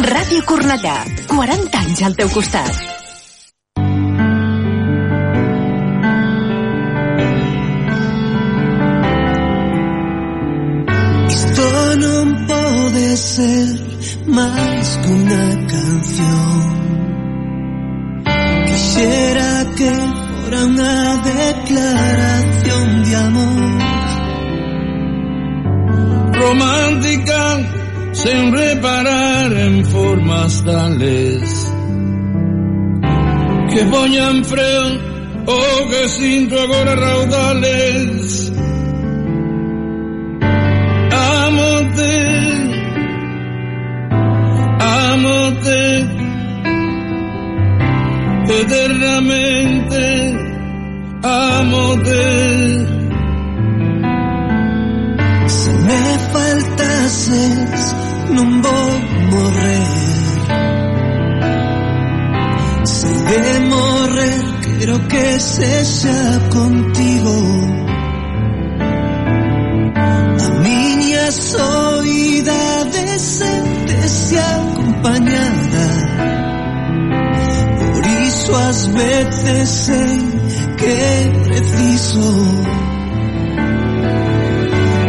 Ràdio Cornellà, 40 anys al teu costat. Esto no puede ser más que una canción. Formas tales que poñan freo o que sinto agora raudales. Amote, amote, eternamente, amote. Quero que sexa contigo. A miña soidade sentese acompañada. Por iso ás veces sei que preciso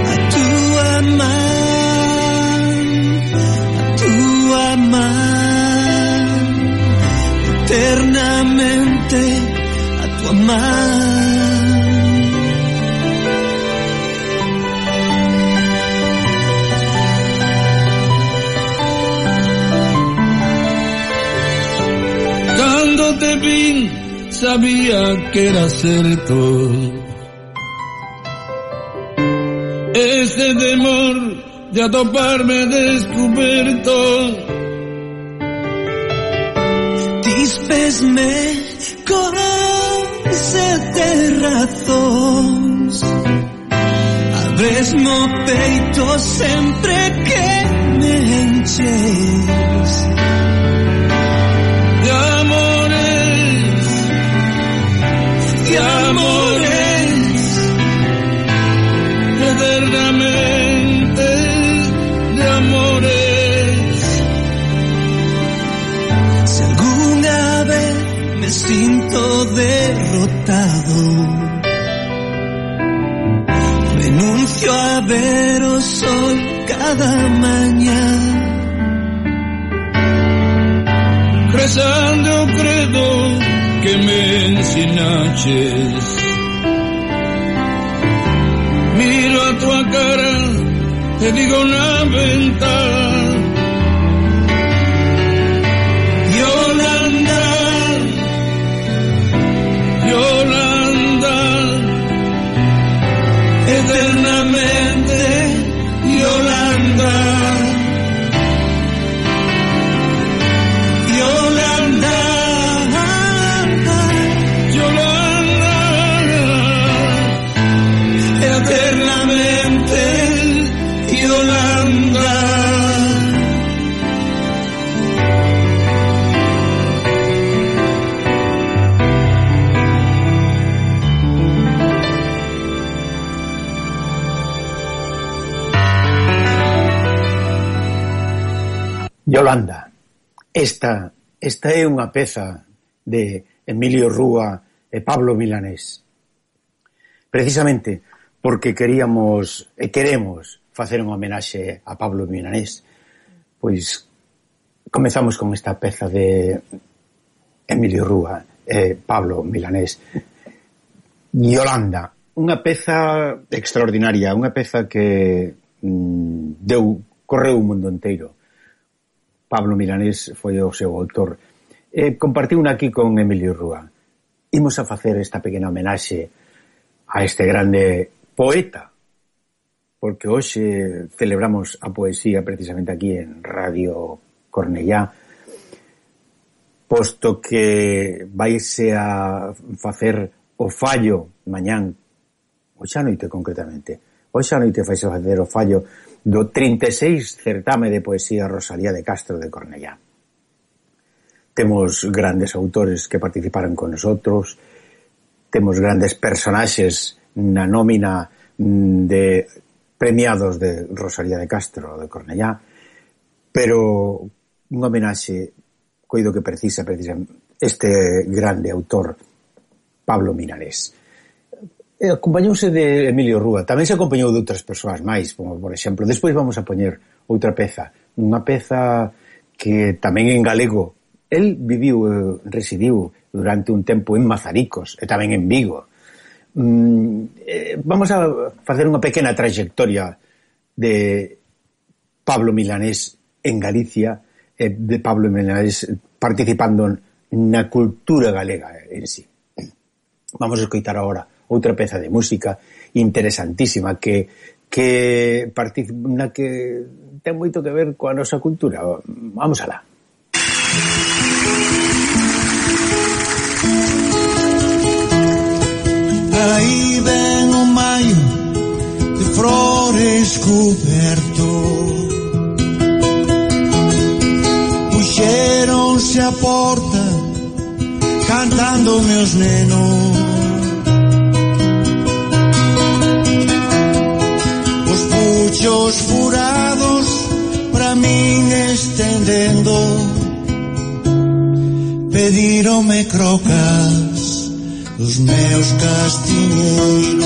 a túa man, a túa man, eternamente man. Cando te vi sabía que era cierto Ese temor de atoparme descubierto Dispesme con sete razóns Abresme peito sempre que me enches de amores, de amores. Eternamente me siento derrotado, renuncio a ver o sol cada mañana. rezando credo que me ensinaches. Miro a tu cara, te digo una ventana. Yolanda. Esta, esta é unha peza de Emilio Rúa e Pablo Milanés. Precisamente porque queríamos e queremos facer unha homenaxe a Pablo Milanés, pois comezamos con esta peza de Emilio Rúa e Pablo Milanés. Yolanda, unha peza extraordinaria, unha peza que mm, deu correu o mundo inteiro Pablo Milanés foi o seu autor. E compartiu aquí con Emilio Rúa. Imos a facer esta pequena homenaxe a este grande poeta, porque hoxe celebramos a poesía precisamente aquí en Radio Cornellá, posto que vaise a facer o fallo mañán, hoxe a noite concretamente, hoxe a noite faise a facer o fallo do 36 certame de poesía Rosalía de Castro de Cornellá. Temos grandes autores que participaron con nosotros, temos grandes personaxes na nómina mm, de premiados de Rosalía de Castro de Cornellá, pero un homenaxe coido que precisa, precisa este grande autor Pablo Minarés. Eh, acompañouse de Emilio Rúa, tamén se acompañou de outras persoas máis, como por exemplo, despois vamos a poñer outra peza, unha peza que tamén en galego. El viviu, eh, residiu durante un tempo en Mazaricos e tamén en Vigo. Mm, eh, vamos a facer unha pequena trayectoria de Pablo Milanés en Galicia e de Pablo Milanés participando na cultura galega en sí. Vamos a escoitar agora outra peza de música interesantísima que que na que ten moito que ver coa nosa cultura. Vamos alá. Aí ven o maio de flores coberto Puxeronse a porta cantando meus nenos puchos furados para min estendendo Pedironme crocas dos meus castiñeiros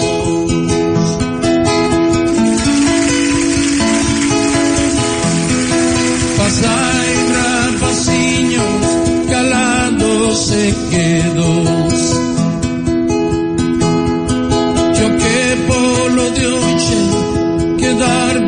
Pasai rapaciños calados e quedos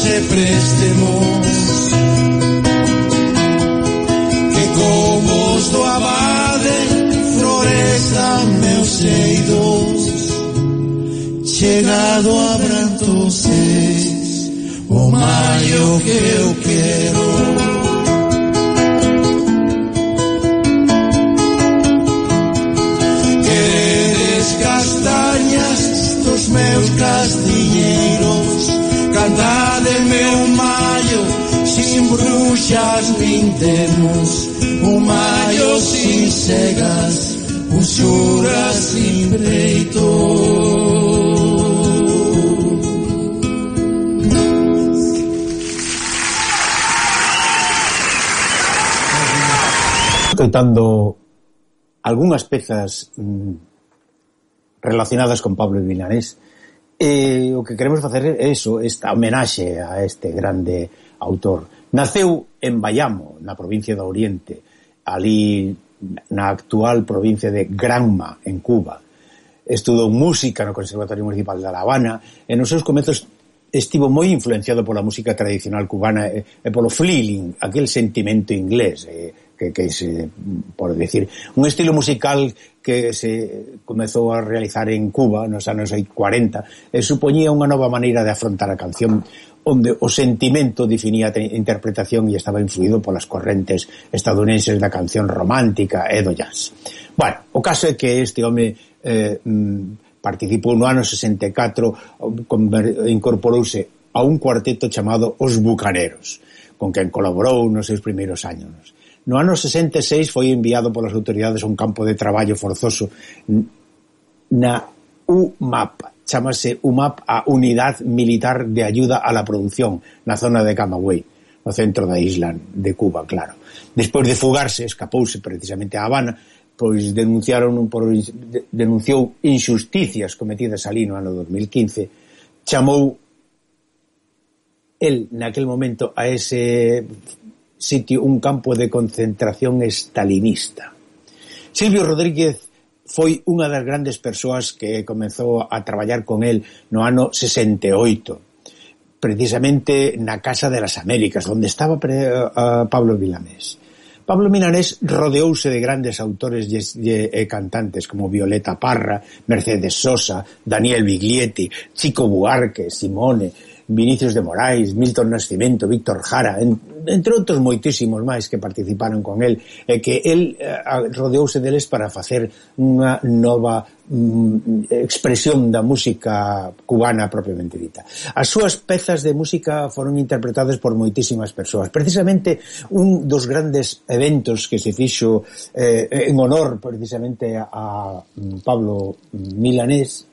Pra mí non hai maior Pra mí sempre inverno chegado a Brantoses o maio que eu quero Xas pintemos o oh maio sin cegas, o xura sin preito Coitando algunhas pezas mm, relacionadas con Pablo Vilanés, e eh, o que queremos facer é eso, esta homenaxe a este grande autor. Naceu en Bayamo, na provincia do Oriente, ali na actual provincia de Granma, en Cuba. Estudou música no Conservatorio Municipal de La Habana e nos seus comezos estivo moi influenciado pola música tradicional cubana e, e polo feeling, aquel sentimento inglés e, que, que se, por decir, un estilo musical que se comezou a realizar en Cuba nos anos 40 e supoñía unha nova maneira de afrontar a canción onde o sentimento definía a interpretación e estaba influído polas correntes estadounidenses da canción romántica e do jazz. Bueno, o caso é que este home eh, mm, participou no ano 64, incorporouse a un cuarteto chamado Os Bucaneros, con quen colaborou nos seus primeiros anos. No ano 66 foi enviado polas autoridades a un campo de traballo forzoso na UMAP, chamase UMAP a Unidad Militar de Ayuda a la Producción na zona de Camagüey, no centro da isla de Cuba, claro. Despois de fugarse, escapouse precisamente a Habana, pois denunciaron por, denunciou injusticias cometidas ali no ano 2015, chamou el naquel momento a ese sitio un campo de concentración estalinista. Silvio Rodríguez foi unha das grandes persoas que comezou a traballar con el no ano 68 precisamente na Casa de las Américas onde estaba pre, uh, Pablo Milanés. Pablo Milanés rodeouse de grandes autores e, e, e cantantes como Violeta Parra, Mercedes Sosa, Daniel Biglietti, Chico Buarque, Simone, Vinicius de Morais, Milton Nascimento, Víctor Jara, en, entre outros moitísimos máis que participaron con el, e que el eh, rodeouse deles para facer unha nova mm, expresión da música cubana propiamente dita. As súas pezas de música foron interpretadas por moitísimas persoas. Precisamente un dos grandes eventos que se fixo eh, en honor precisamente a, a Pablo Milanés,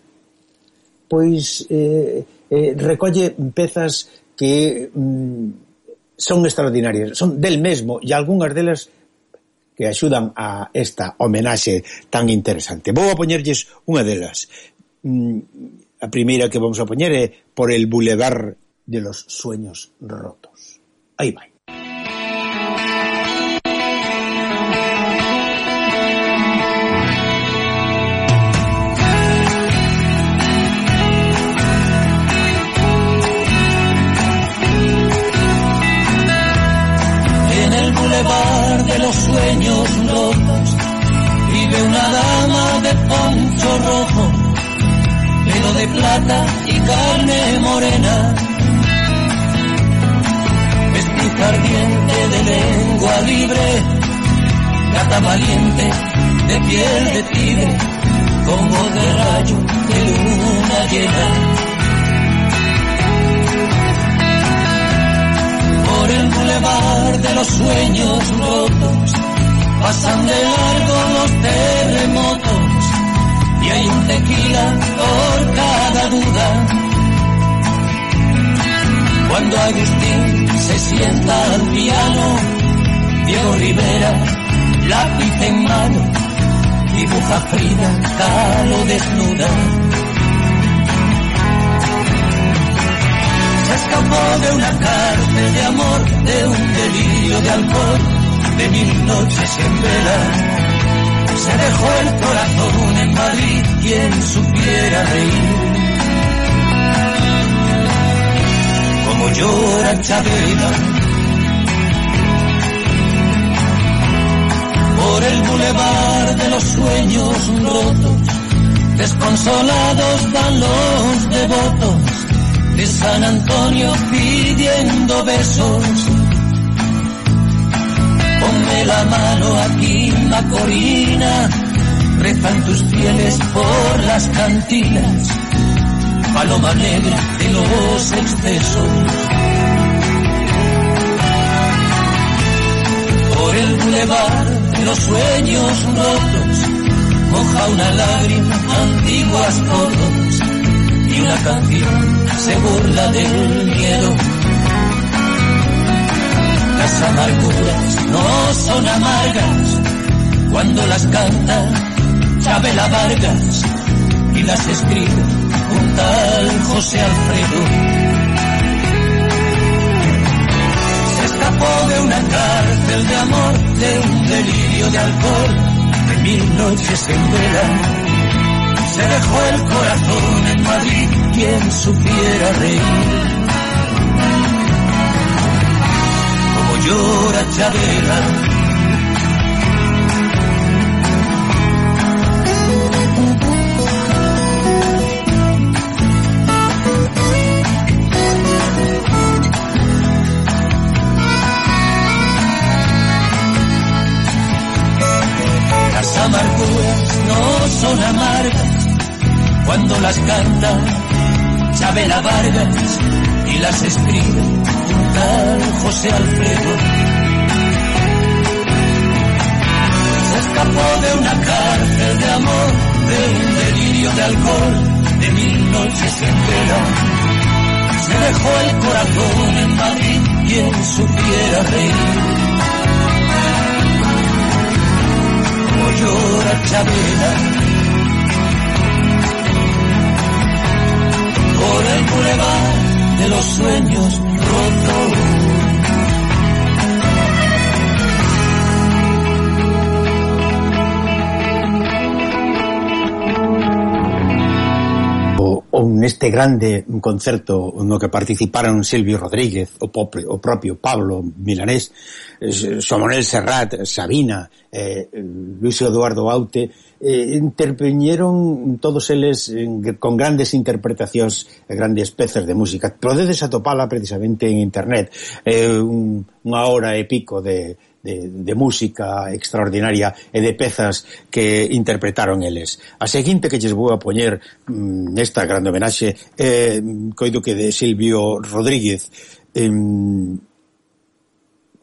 pois eh, eh, recolle pezas que mm, son extraordinarias, son del mesmo e algunhas delas que axudan a esta homenaxe tan interesante. Vou a poñerlles unha delas. Mm, a primeira que vamos a poñer é por el bulevar de los sueños rotos. Aí vai. Gata valiente de piel de tigre, con voz de rayo de luna llena. por el bulevar de los sueños rotos, pasan de largo los terremotos y hay un tequila por cada duda. Cuando Agustín se sienta al piano, Diego Rivera, lápiz en mano, dibuja Frida, calo desnuda. escapó de una cárcel de amor, de un delirio de alcohol, de mil noches en vela. Se dejó el corazón en Madrid, quien supiera reír. Como llora Chabela. Por el bulevar de los sueños rotos, desconsolados van los devotos de San Antonio pidiendo besos. Ponme la mano aquí, Macorina, rezan tus fieles por las cantinas, paloma negra de los excesos. Por el bulevar los sueños rotos, moja una lágrima, antiguas fotos y una canción se burla del miedo. Las amarguras no son amargas cuando las canta Chabela Vargas y las escribe un tal José Alfredo. De una cárcel de amor, de un delirio de alcohol, de mil noches en vela se dejó el corazón en Madrid, quien supiera reír. Como llora Chabela. Amarguras no son amargas cuando las canta Chabela Vargas y las escribe un tal José Alfredo. Se escapó de una cárcel de amor, de un delirio de alcohol, de mil noches entera. Se dejó el corazón en Madrid, quien supiera reír. Llora Chabela por el bulevar de los sueños rotos. neste grande concerto no que participaron Silvio Rodríguez, o, popre, o propio Pablo Milanés, eh, Somonel Serrat, Sabina, eh, Luis Eduardo Aute, eh, interpeñeron todos eles eh, con grandes interpretacións, eh, grandes pezas de música. Podedes atopala precisamente en internet, eh, un, unha hora e pico de, de, de música extraordinaria e de pezas que interpretaron eles. A seguinte que lles vou a poñer mm, nesta grande homenaxe é eh, coido que de Silvio Rodríguez eh,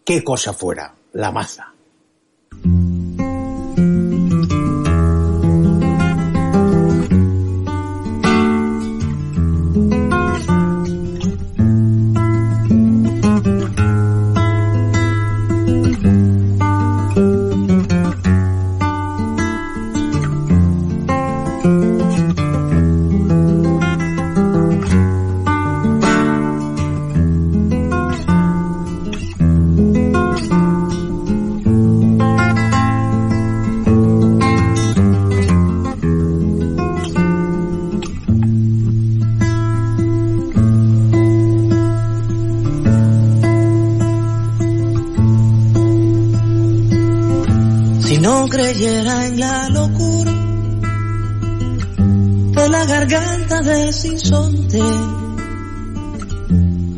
Que cosa fuera, la maza. Mm. Creyera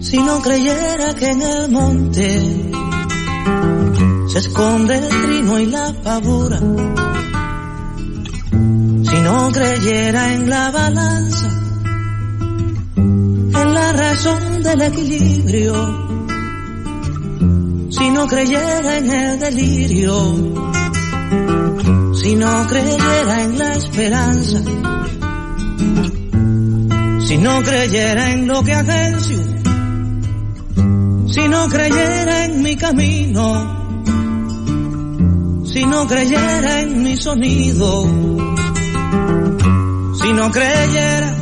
si no creyera que en el monte se esconde el trino y la pavura, si no creyera en la balanza, en la razón del equilibrio, si no creyera en el delirio, si no creyera en la esperanza, si no creyera en lo que agencio, si no creyera en mi camino, si no creyera en mi sonido, si no creyera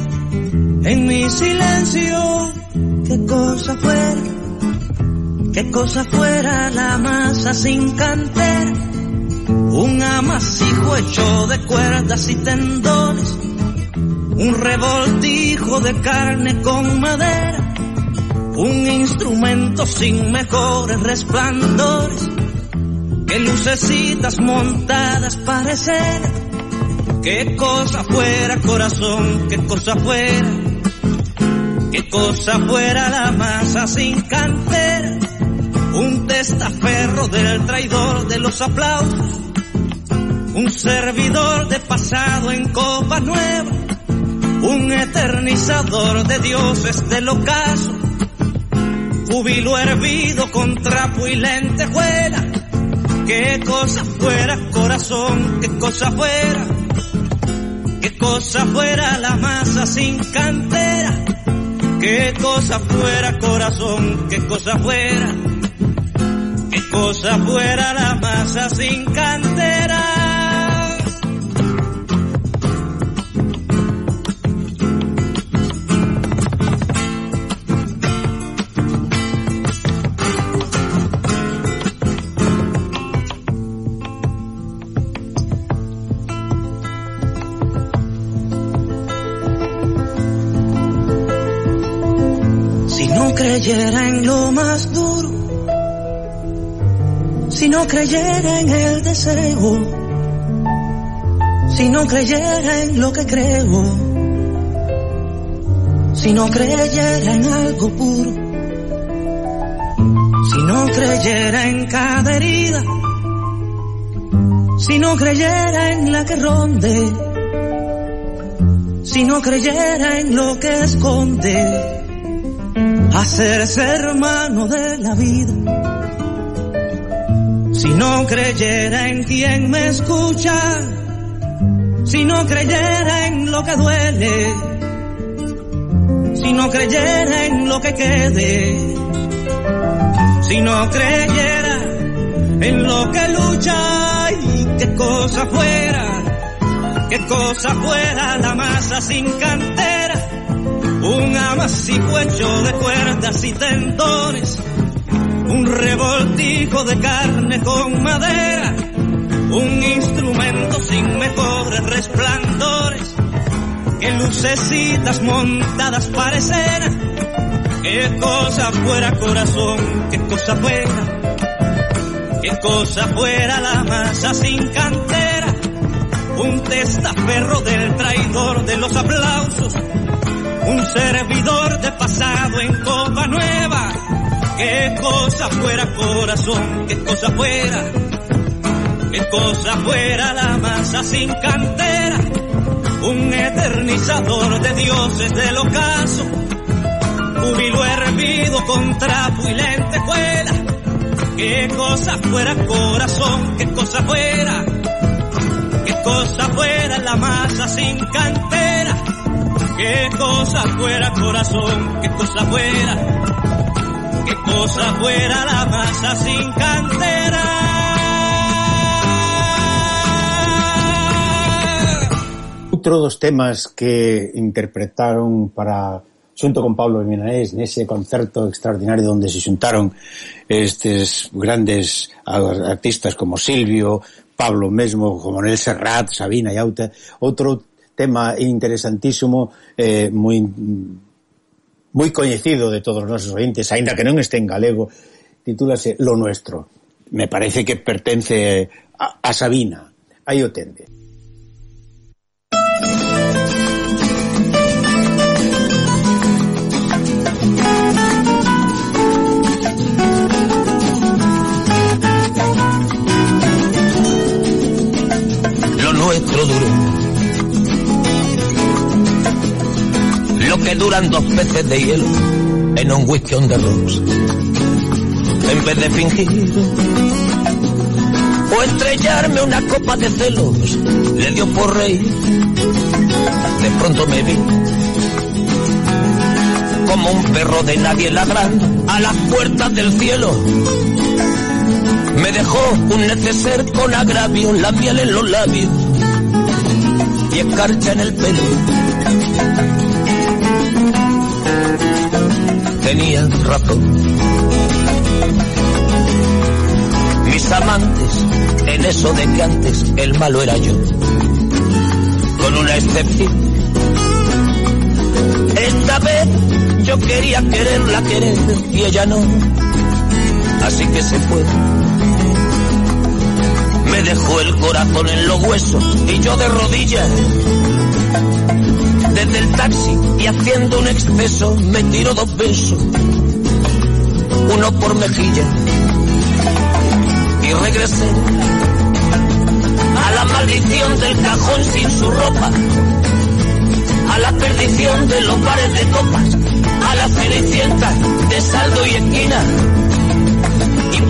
en mi silencio, qué cosa fuera, qué cosa fuera la masa sin cantera un amasijo hecho de cuerdas y tendones, un revoltijo de carne con madera, un instrumento sin mejores resplandores, que lucecitas montadas parecer, qué cosa fuera corazón, qué cosa fuera, qué cosa fuera la masa sin cantera, un testaferro del traidor de los aplausos, un servidor de pasado en copa nueva, un eternizador de dioses del ocaso, júbilo hervido con trapo y lentejuela, qué cosa fuera corazón, qué cosa fuera, qué cosa fuera la masa sin cantera, qué cosa fuera corazón, qué cosa fuera, qué cosa fuera la masa sin cantera. Creyera en lo más duro, si no creyera en el deseo, si no creyera en lo que creo, si no creyera en algo puro, si no creyera en cada herida, si no creyera en la que ronde, si no creyera en lo que esconde, hacerse hermano de la vida. Si no creyera en quien me escucha, si no creyera en lo que duele, si no creyera en lo que quede, si no creyera en lo que lucha y qué cosa fuera, qué cosa fuera la masa sin cantera un amasijo hecho de cuerdas y tendones, un revoltijo de carne con madera, un instrumento sin mejores resplandores, que lucecitas montadas parecen, qué cosa fuera corazón, qué cosa fuera, qué cosa fuera la masa sin cantera, un testaferro del traidor de los aplausos, un servidor de pasado en copa nueva, qué cosa fuera corazón, qué cosa fuera, qué cosa fuera la masa sin cantera, un eternizador de dioses del ocaso, júbilo hervido con trapo y lentejuela, qué cosa fuera corazón, qué cosa fuera, qué cosa fuera la masa sin cantera, qué cosa fuera corazón, qué cosa fuera, qué cosa fuera la masa sin cantera. Dos temas que interpretaron para xunto con Pablo Milanés nese concerto extraordinario onde se xuntaron estes grandes artistas como Silvio, Pablo mesmo, como Nel Serrat, Sabina e Auta, outro tema interesantísimo, eh, moi moi coñecido de todos os nosos ointes, aínda que non este en galego, titúlase Lo Nuestro. Me parece que pertence a, a Sabina. Aí o tende. Que duran dos peces de hielo en un whisky on the rocks. En vez de fingir o estrellarme una copa de celos, le dio por reír. De pronto me vi como un perro de nadie ladrando a las puertas del cielo. Me dejó un neceser con agravio, la miel en los labios y escarcha en el pelo. Tenía razón. Mis amantes, en eso de que antes el malo era yo, con una excepción. Esta vez yo quería quererla querer y ella no, así que se fue me dejó el corazón en los huesos y yo de rodillas. Desde el taxi y haciendo un exceso me tiro dos besos, uno por mejilla. Y regresé a la maldición del cajón sin su ropa, a la perdición de los bares de copas, a la cenicienta de saldo y esquina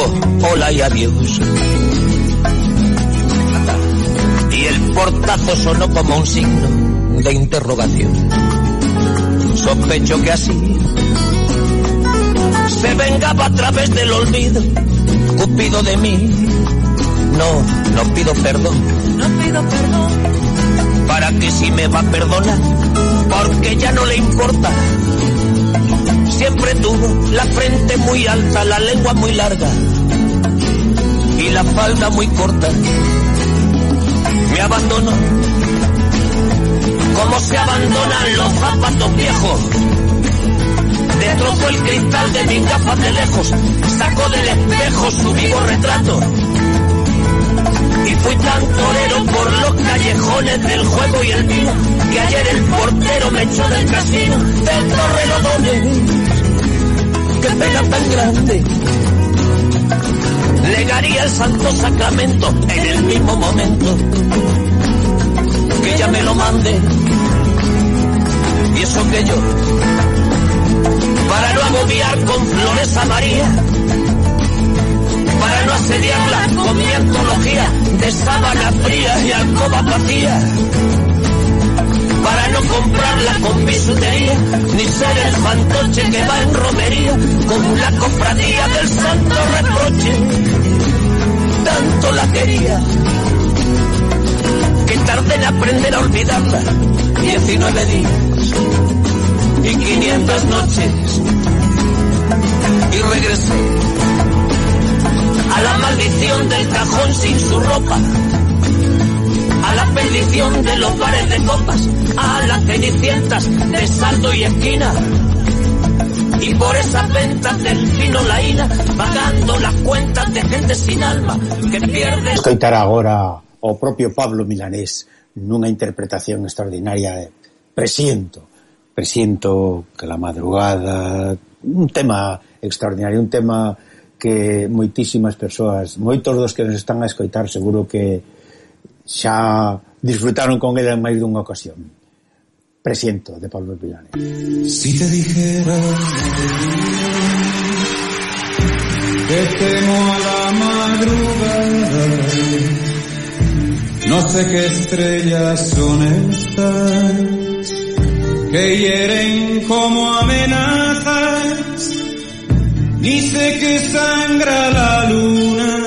Dijo hola y adiós. Y el portazo sonó como un signo de interrogación. Sospecho que así se vengaba a través del olvido, Cupido de mí. No, no pido perdón. No pido perdón, ¿Para que si me va a perdonar? Porque ya no le importa. Siempre tuvo la frente muy alta, la lengua muy larga y la falda muy corta. Me abandonó como se abandonan los zapatos viejos. Destrozó el cristal de mis gafas de lejos, sacó del espejo su vivo retrato Fui tan torero por los callejones del juego y el vino que ayer el portero me echó del casino del Torrelodones. Qué pena tan grande. Legaría el santo sacramento en el mismo momento que ya me lo mande. Y eso que yo, para no agobiar con flores a María, asediarla con mi antología de sábana fría y alcoba vacía, para no comprarla con bisutería, ni ser el fantoche que va en romería con la cofradía del santo reproche. Tanto la quería que tardé en aprender a olvidarla. 19 días y 500 noches y regresé a la maldición del cajón sin su ropa, a la bendición de los bares de copas, a las cenicientas de salto y esquina. Y por esas ventas del fino laína, pagando las cuentas de gente sin alma que pierde... Escoitar agora o propio Pablo Milanés nunha interpretación extraordinaria de Presiento, Presiento que la madrugada, un tema extraordinario, un tema que moitísimas persoas, moitos dos que nos están a escoitar seguro que xa disfrutaron con ela en máis dunha ocasión. Presiento, de Pablo Villanes. Si te dijera que temo a la madrugada no sé qué estrellas son estas que hieren como amenazas sé que sangra la luna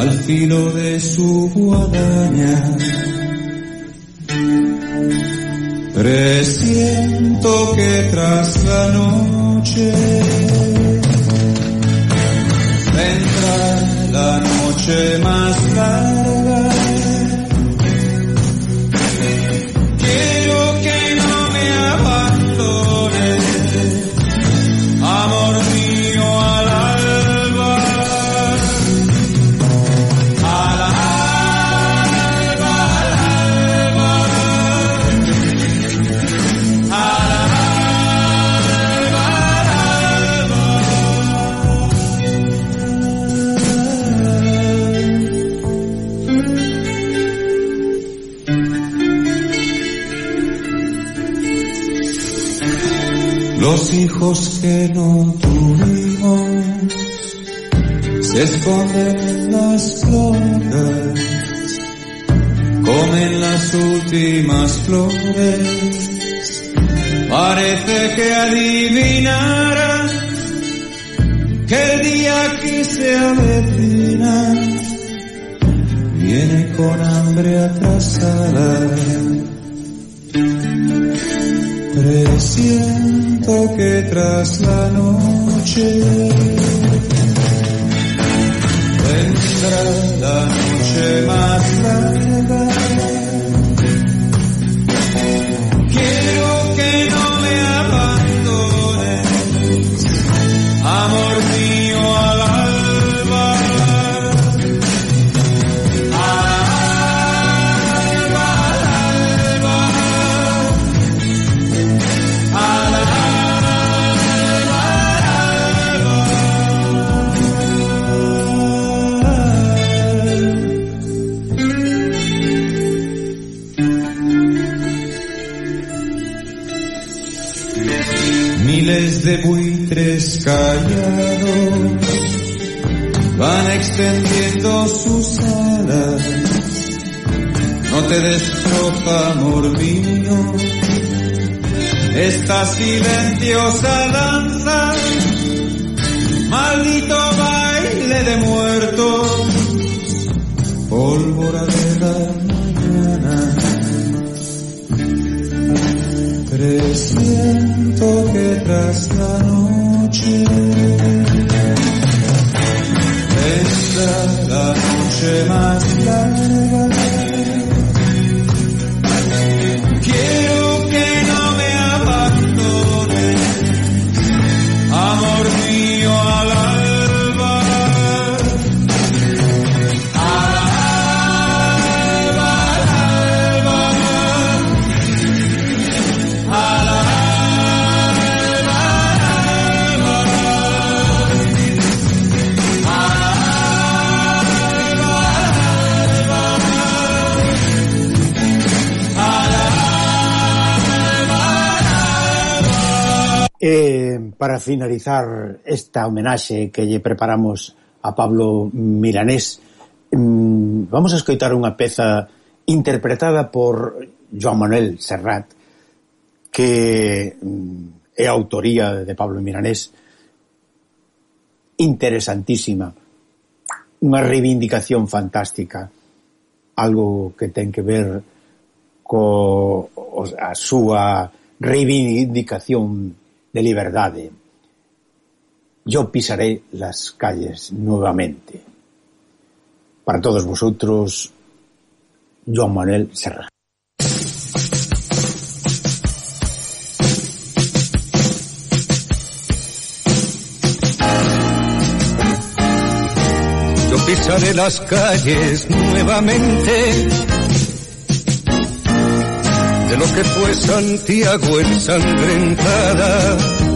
al filo de su guadaña. Presiento que tras la noche vendrá la noche más larga. Los hijos que no tuvimos se esconden en las flores, comen las últimas flores. Parece que adivinara que el día que se avecina viene con hambre atrasada. Que tras la noche vendrá la noche más larga. De buitres callados van extendiendo sus alas. No te destroza, amor mío, esta silenciosa danza, maldito baile de muertos, pólvora de la mañana. Presiento que tras la para finalizar esta homenaxe que lle preparamos a Pablo Milanés, mm, vamos a escoitar unha peza interpretada por Joan Manuel Serrat, que mm, é autoría de Pablo Milanés, interesantísima, unha reivindicación fantástica, algo que ten que ver co a súa reivindicación de liberdade. Yo pisaré las calles nuevamente. Para todos vosotros, Joan Manuel Serra. Yo pisaré las calles nuevamente de lo que fue Santiago ensangrentada.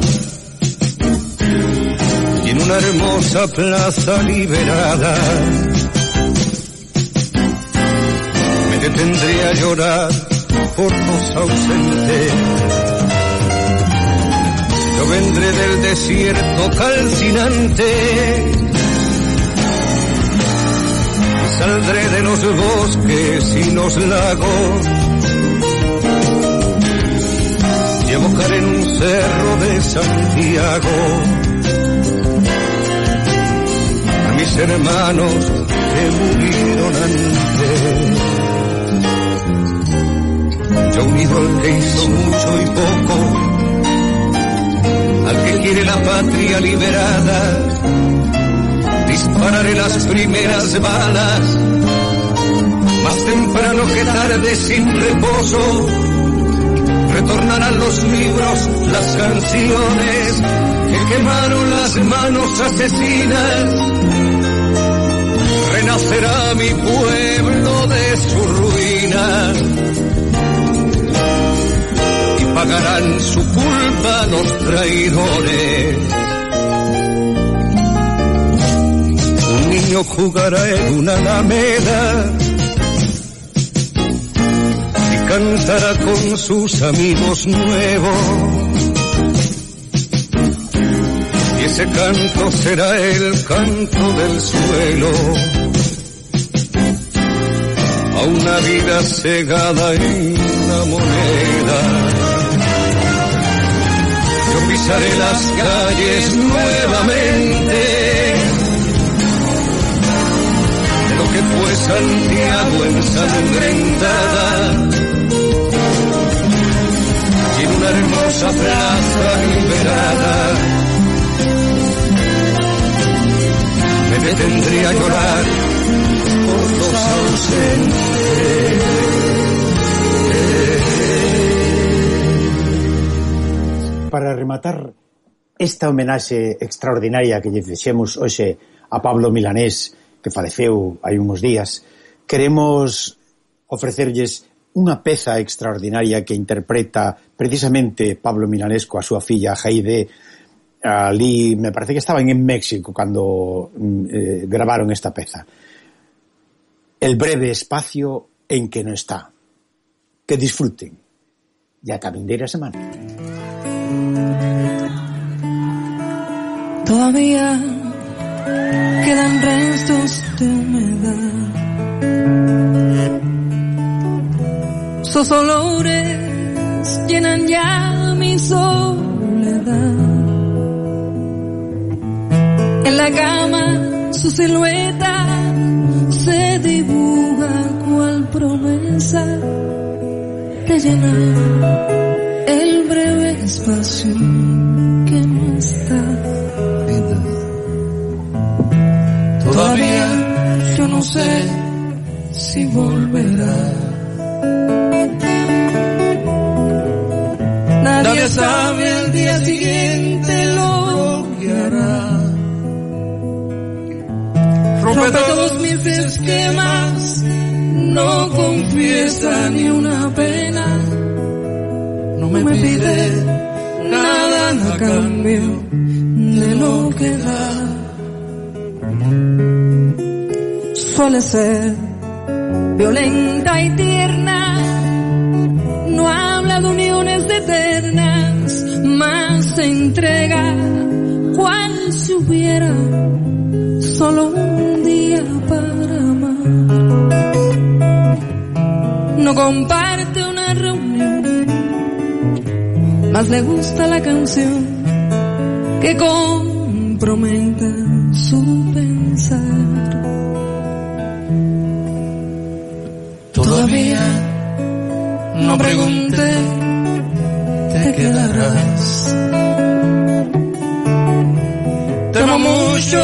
Una hermosa plaza liberada. Me detendré a llorar por los ausentes. Yo vendré del desierto calcinante. Saldré de los bosques y los lagos. Y evocaré en un cerro de Santiago hermanos que murieron antes. Yo unido al que hizo mucho y poco, al que quiere la patria liberada, dispararé las primeras balas, más temprano que tarde sin reposo retornarán los libros, las canciones que quemaron las manos asesinas. Renacerá mi pueblo de su ruina y pagarán su culpa los traidores. Un niño jugará en una alameda cantará con sus amigos nuevos. Y ese canto será el canto del suelo. A una vida cegada en una moneda. Yo pisaré las calles nuevamente. Lo que fue Santiago ensangrentada una hermosa plaza liberada. Me detendré a llorar. Para rematar esta homenaxe extraordinaria que lle fixemos hoxe a Pablo Milanés, que faleceu hai uns días, queremos ofrecerlles unha peza extraordinaria que interpreta precisamente Pablo Milanés coa súa filla Jaide ali, me parece que estaban en México cando mm, eh, gravaron esta peza. El breve espacio en que no está. Que disfruten. E ata vindeira semana. Todavía quedan restos de humedad. Sus olores llenan ya mi soledad. En la cama su silueta promesa de llenar el breve espacio que no está. Todavía yo no sé si volverá. Nadie sabe al día siguiente lo que hará. Rompe todos mis esquemas, no confiesa ni una pena. No me pide nada a cambio de lo que da. Suele ser violenta y tierna, no habla de uniones eternas, más entrega, cual si hubiera comparte una reunión, más le gusta la canción que comprometa su pensar. Todavía no pregunté, te quedarás. Temo mucho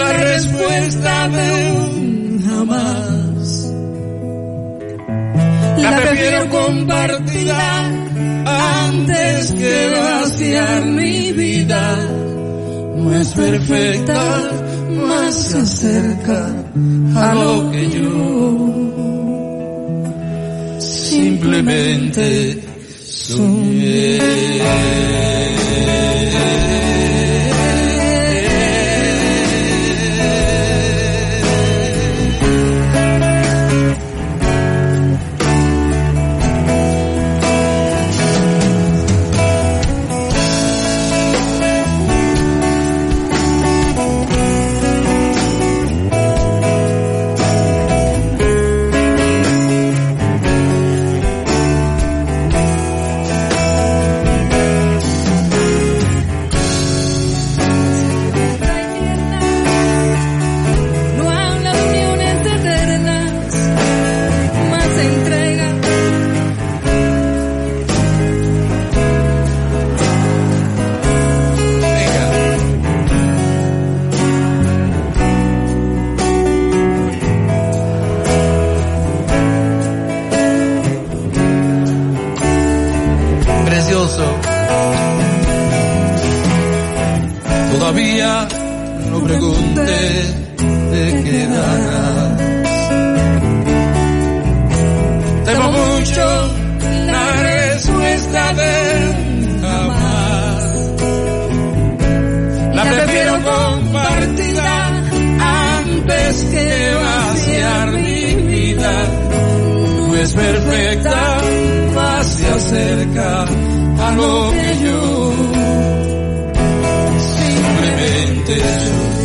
la respuesta de un prefiero compartida antes que vaciar mi vida. No es perfecta, más se acerca a lo que yo simplemente soñé. Perfecta, más se acerca a lo que yo simplemente soy.